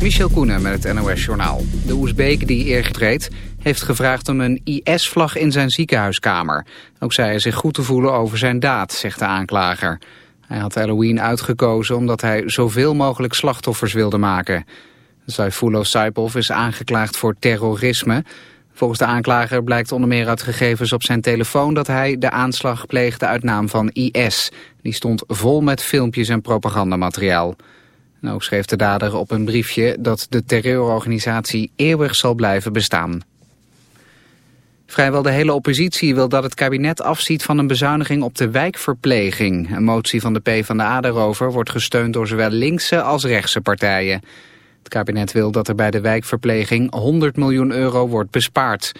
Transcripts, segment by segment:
Michel Koenen met het NOS-journaal. De Oezbeek die eergedreed heeft gevraagd om een IS-vlag in zijn ziekenhuiskamer. Ook zei hij zich goed te voelen over zijn daad, zegt de aanklager. Hij had Halloween uitgekozen omdat hij zoveel mogelijk slachtoffers wilde maken. Saifullah Saipov is aangeklaagd voor terrorisme. Volgens de aanklager blijkt onder meer uit gegevens op zijn telefoon... dat hij de aanslag pleegde uit naam van IS. Die stond vol met filmpjes en propagandamateriaal. En ook schreef de dader op een briefje dat de terreurorganisatie eeuwig zal blijven bestaan. Vrijwel de hele oppositie wil dat het kabinet afziet van een bezuiniging op de wijkverpleging. Een motie van de PvdA daarover wordt gesteund door zowel linkse als rechtse partijen. Het kabinet wil dat er bij de wijkverpleging 100 miljoen euro wordt bespaard.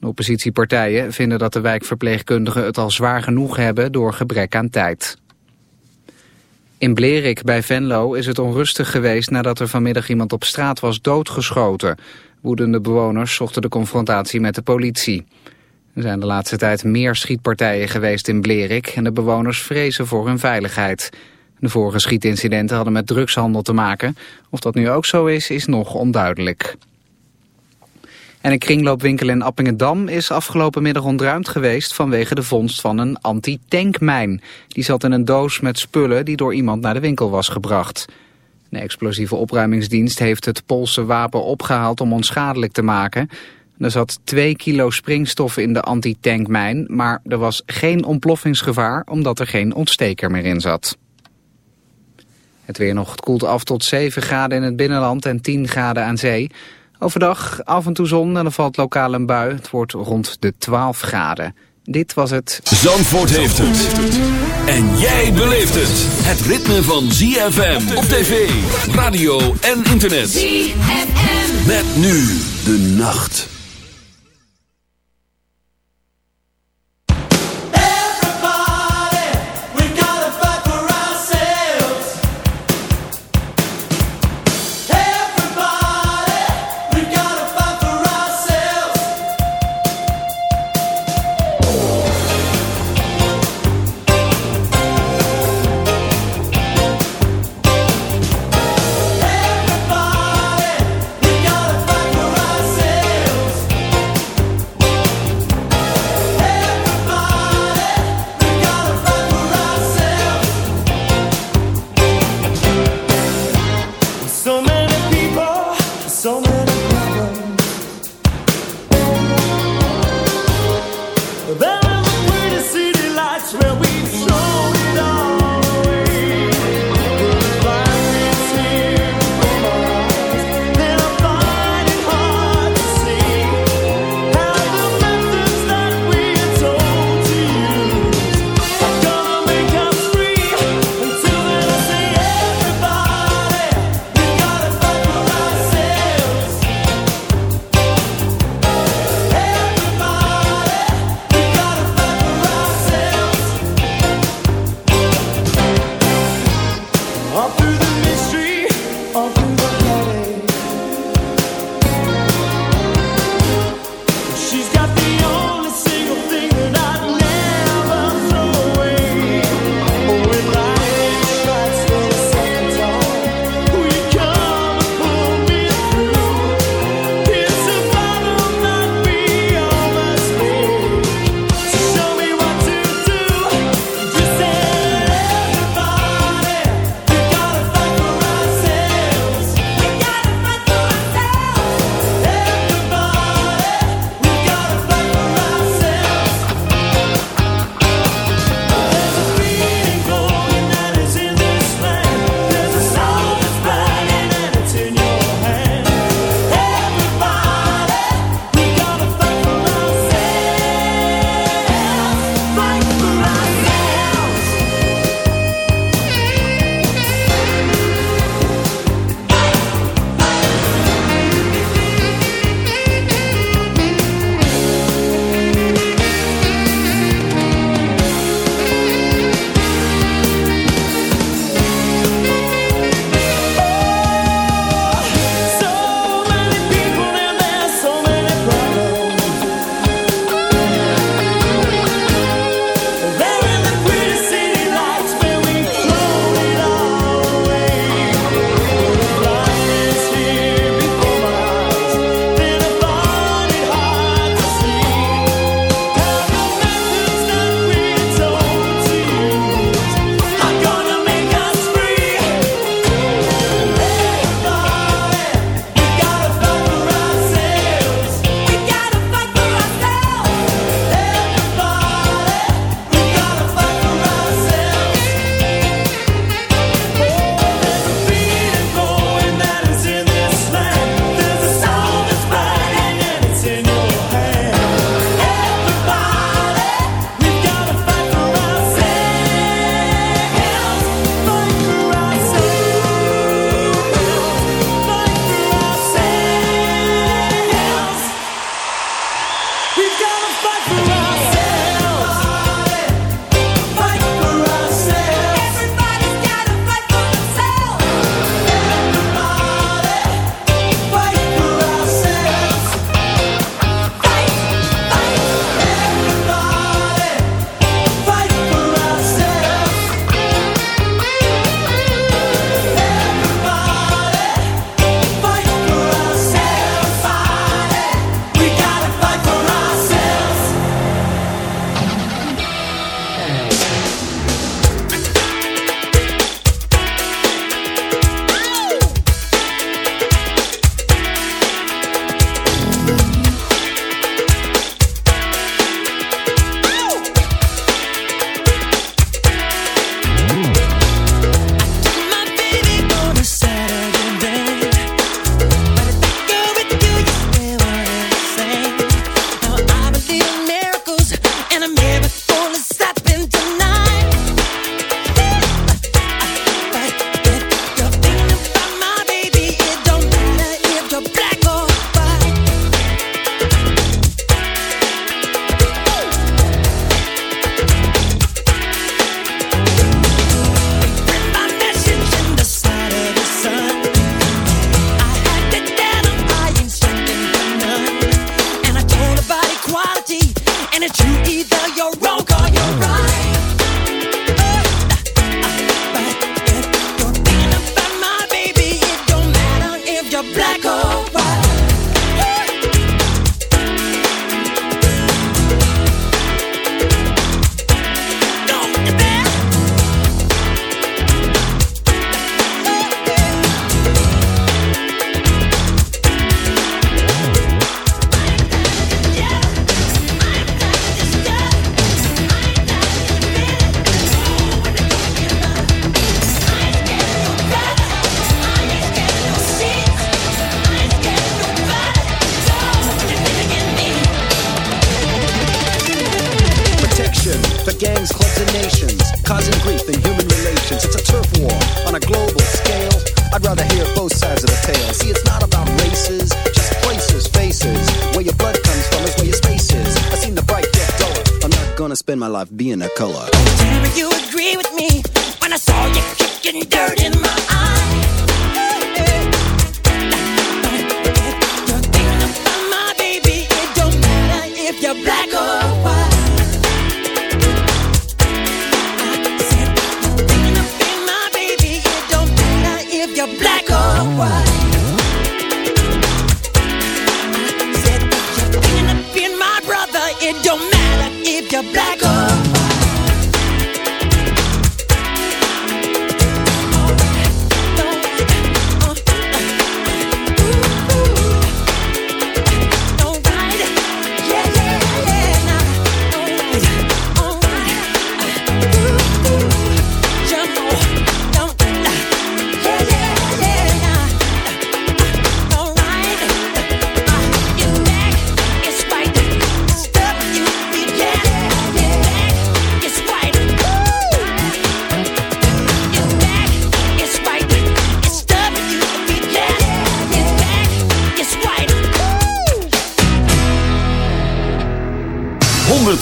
De oppositiepartijen vinden dat de wijkverpleegkundigen het al zwaar genoeg hebben door gebrek aan tijd. In Blerik bij Venlo is het onrustig geweest nadat er vanmiddag iemand op straat was doodgeschoten. Woedende bewoners zochten de confrontatie met de politie. Er zijn de laatste tijd meer schietpartijen geweest in Blerik en de bewoners vrezen voor hun veiligheid. De vorige schietincidenten hadden met drugshandel te maken. Of dat nu ook zo is, is nog onduidelijk. En een kringloopwinkel in Appingedam is afgelopen middag ontruimd geweest vanwege de vondst van een anti-tankmijn. Die zat in een doos met spullen die door iemand naar de winkel was gebracht. De explosieve opruimingsdienst heeft het Poolse wapen opgehaald om onschadelijk te maken. Er zat 2 kilo springstof in de anti-tankmijn, maar er was geen ontploffingsgevaar omdat er geen ontsteker meer in zat. Het weer nog, het koelt af tot 7 graden in het binnenland en 10 graden aan zee. Overdag af en toe zon en er valt lokaal een bui. Het wordt rond de 12 graden. Dit was het... Zandvoort heeft het. En jij beleeft het. Het ritme van ZFM op tv, radio en internet. ZFM. Met nu de nacht.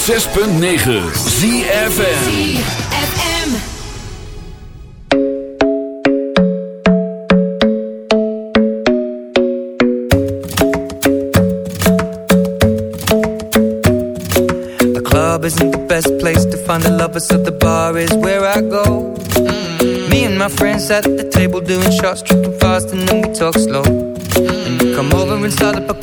106.9 ZFM ZFM The club isn't the best place to find a lover So the bar is where I go. Me and my friends at the table doing shots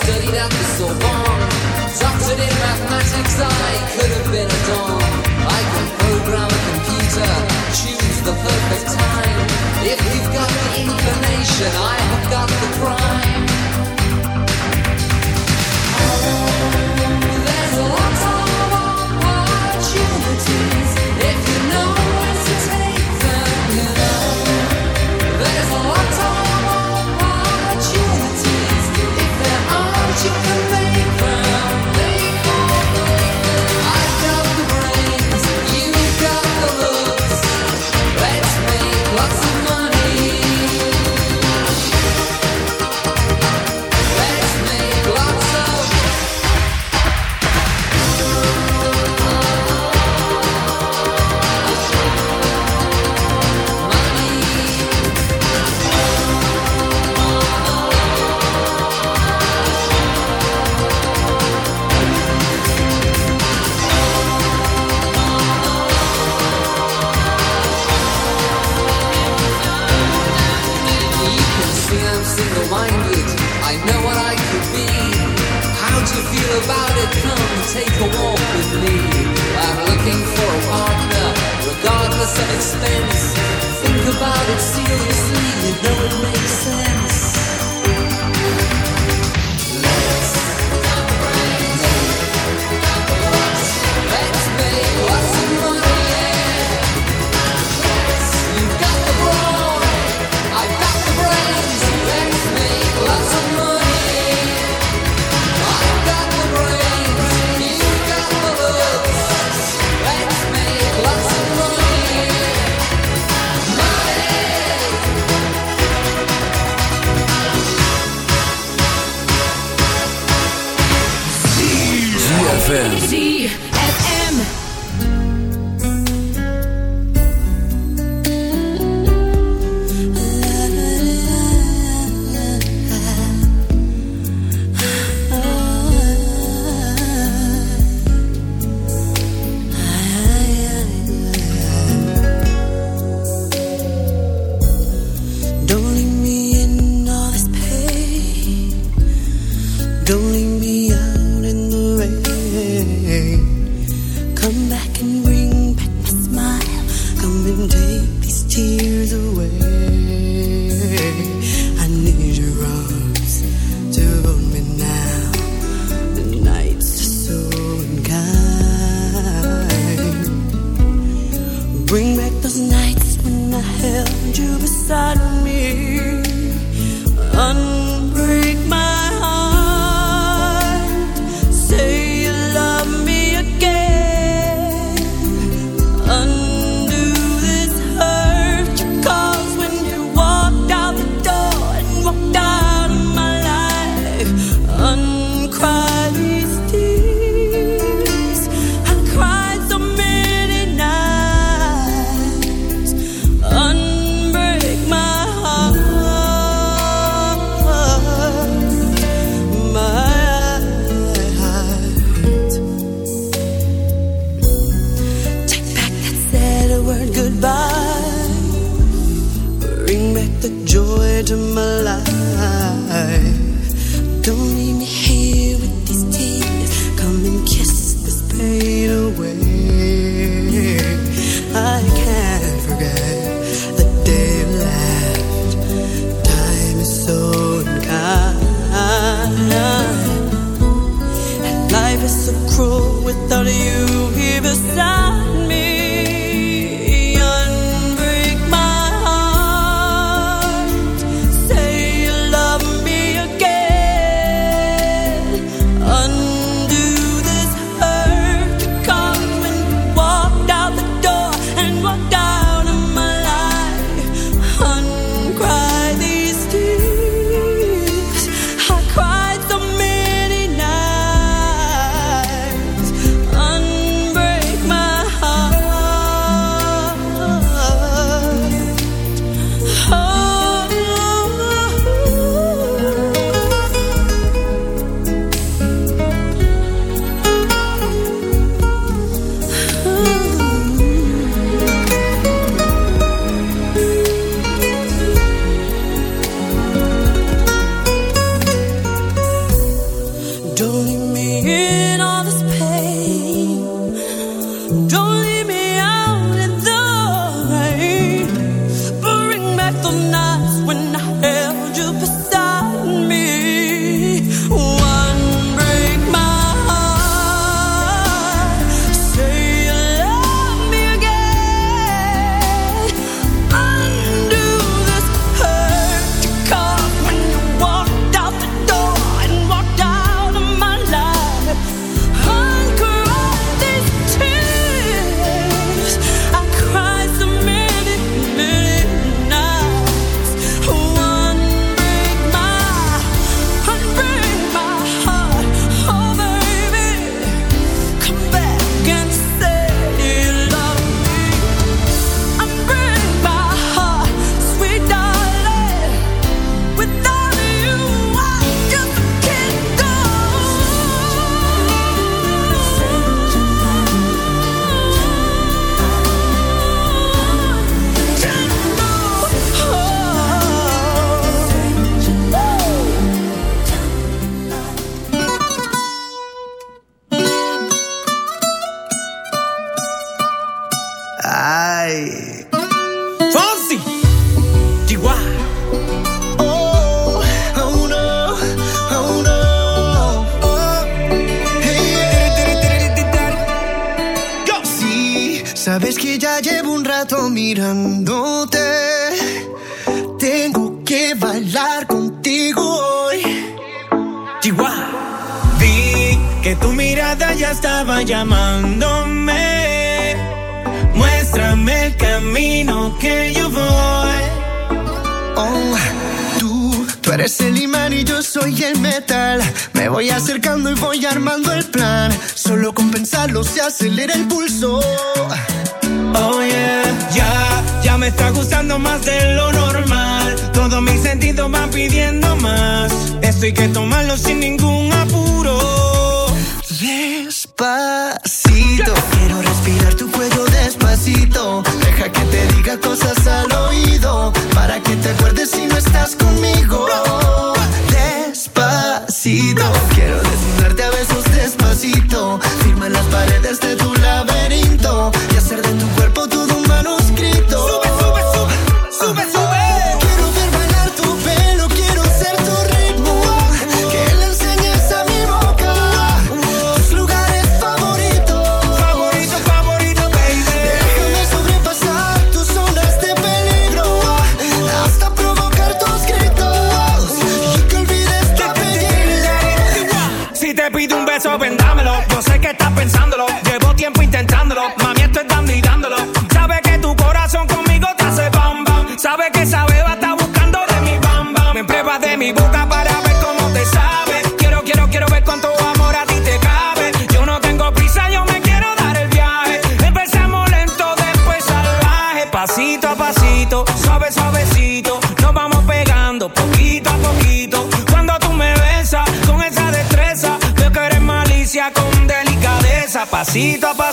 Unbreak my heart. 祈祷。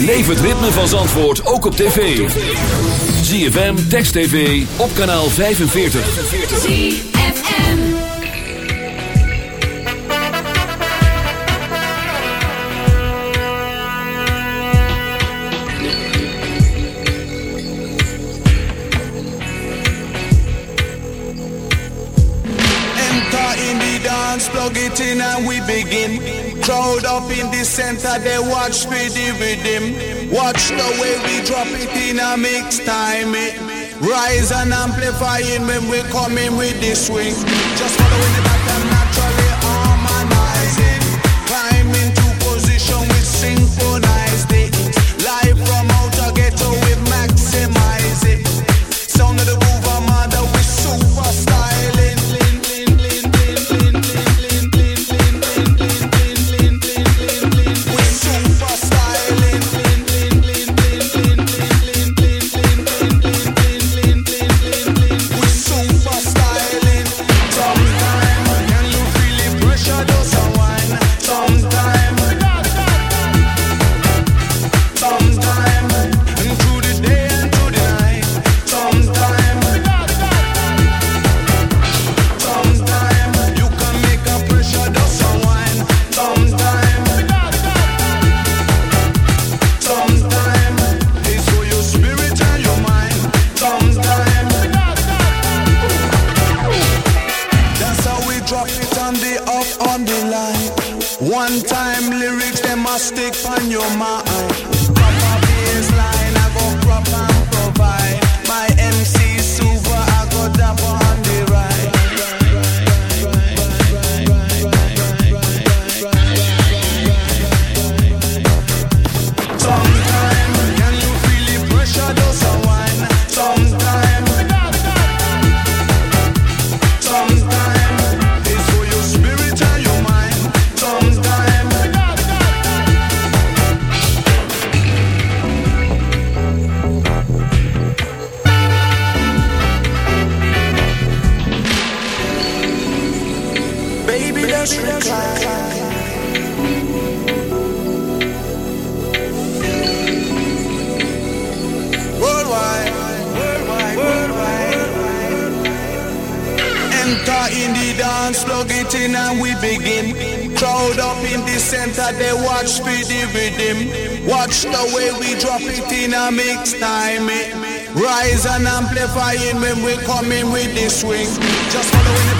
Beleef het ritme van Zandvoort ook op tv. ZFM, Text TV, op kanaal 45. En Enter in the dance, plug it in and we begin. Crowd up in the center, they watch me the rhythm. Watch the way we drop it in a mix time. It rise and amplifying when we coming with the swing. Just following the back identifying when we're coming with this swing. Just following the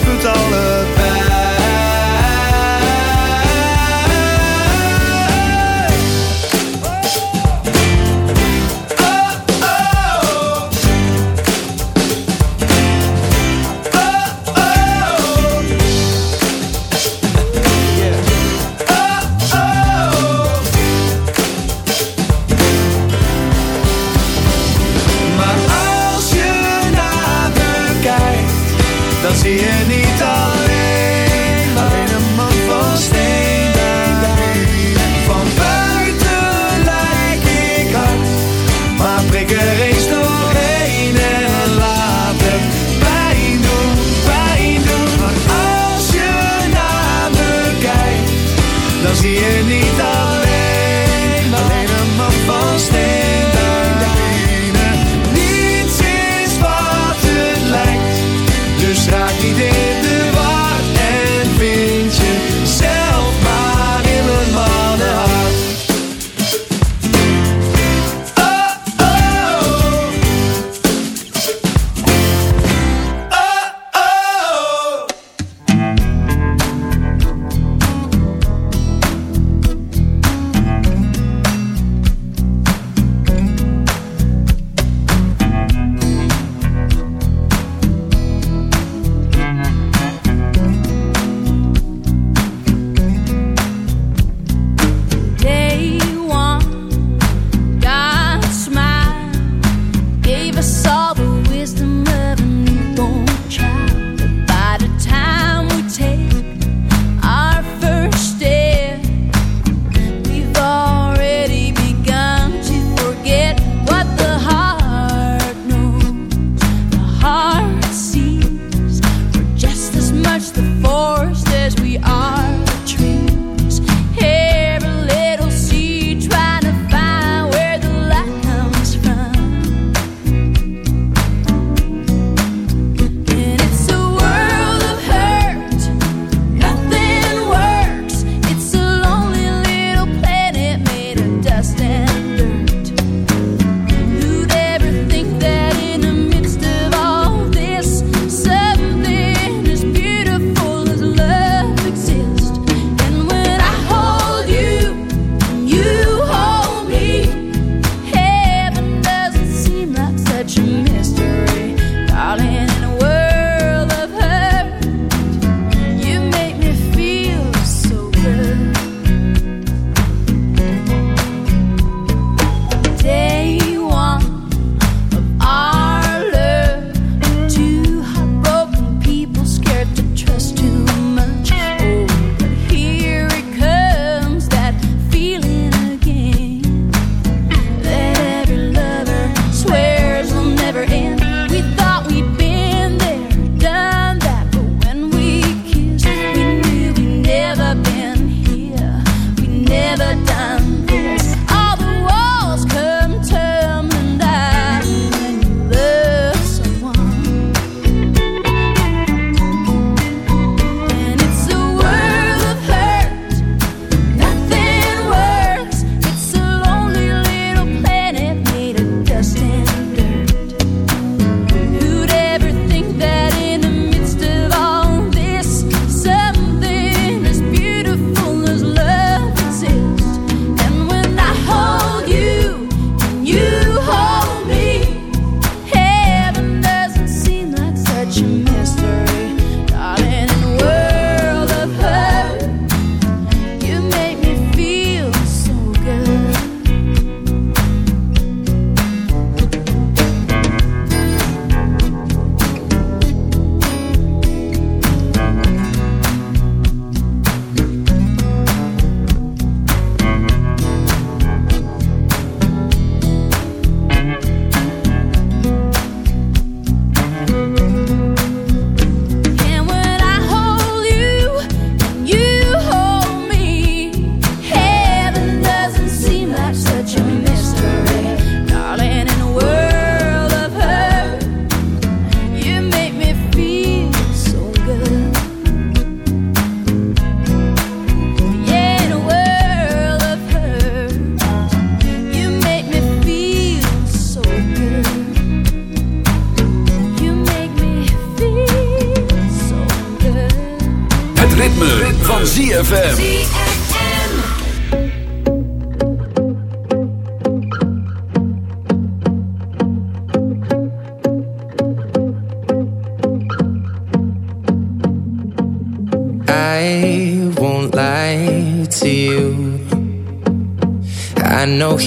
blijft het allemaal.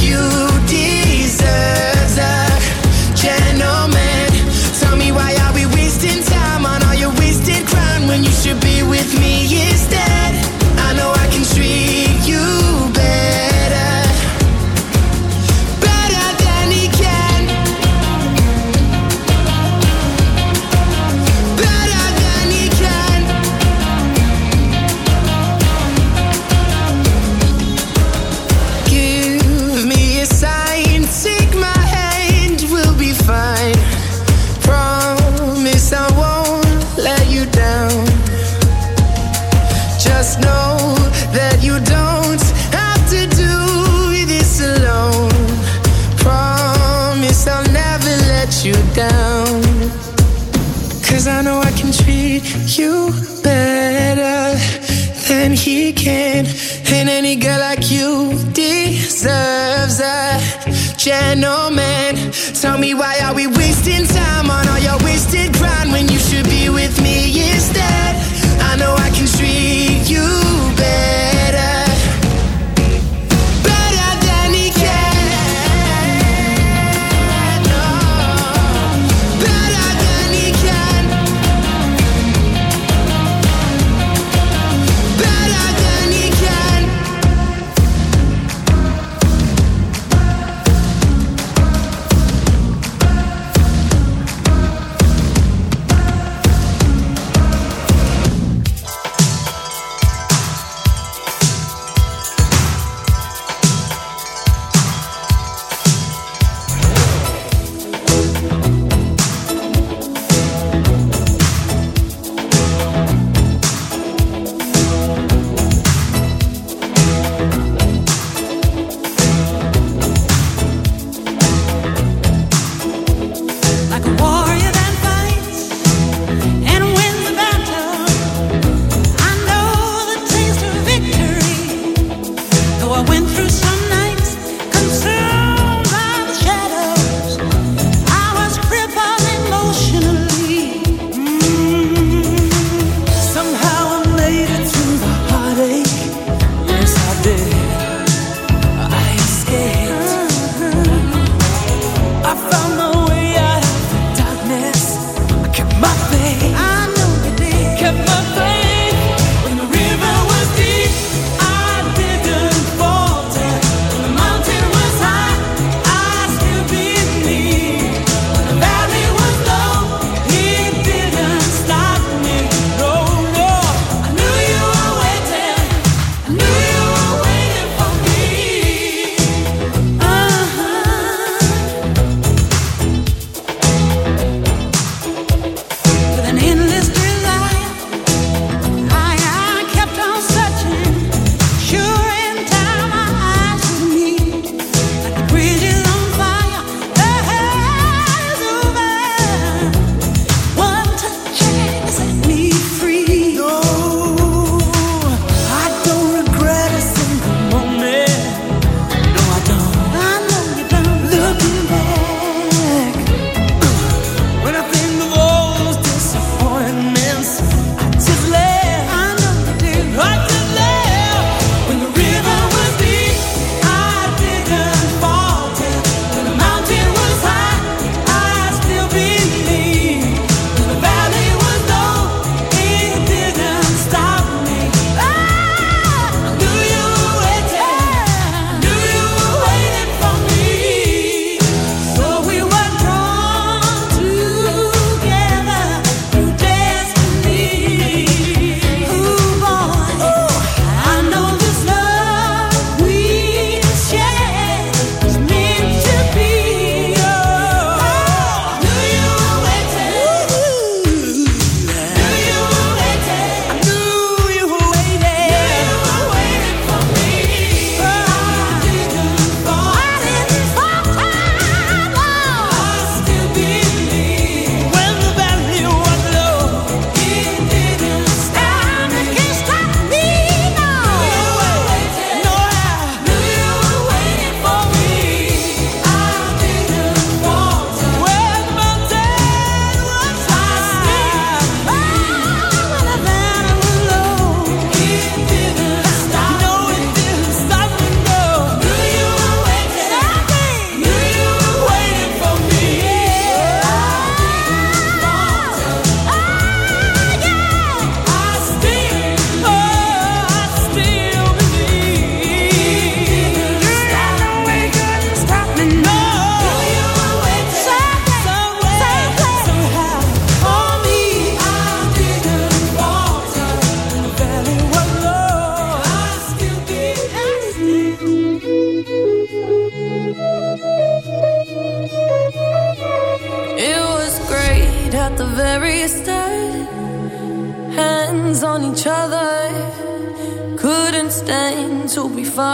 you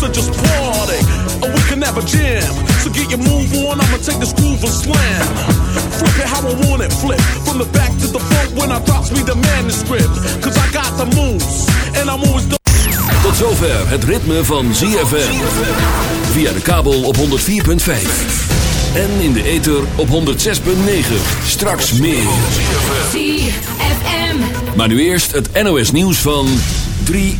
So just party. Or we can have a jam. So get your move on, I'ma take this groove and slam. Flip it how I want it, flip. From the back to the front when I drops me the manuscript. Cause I got the moves. And I'm always the Tot zover het ritme van ZFM. Via de kabel op 104.5. En in de ether op 106.9. Straks meer. ZFM. Maar nu eerst het NOS nieuws van 3